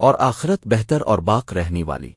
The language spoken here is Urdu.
اور آخرت بہتر اور باق رہنے والی۔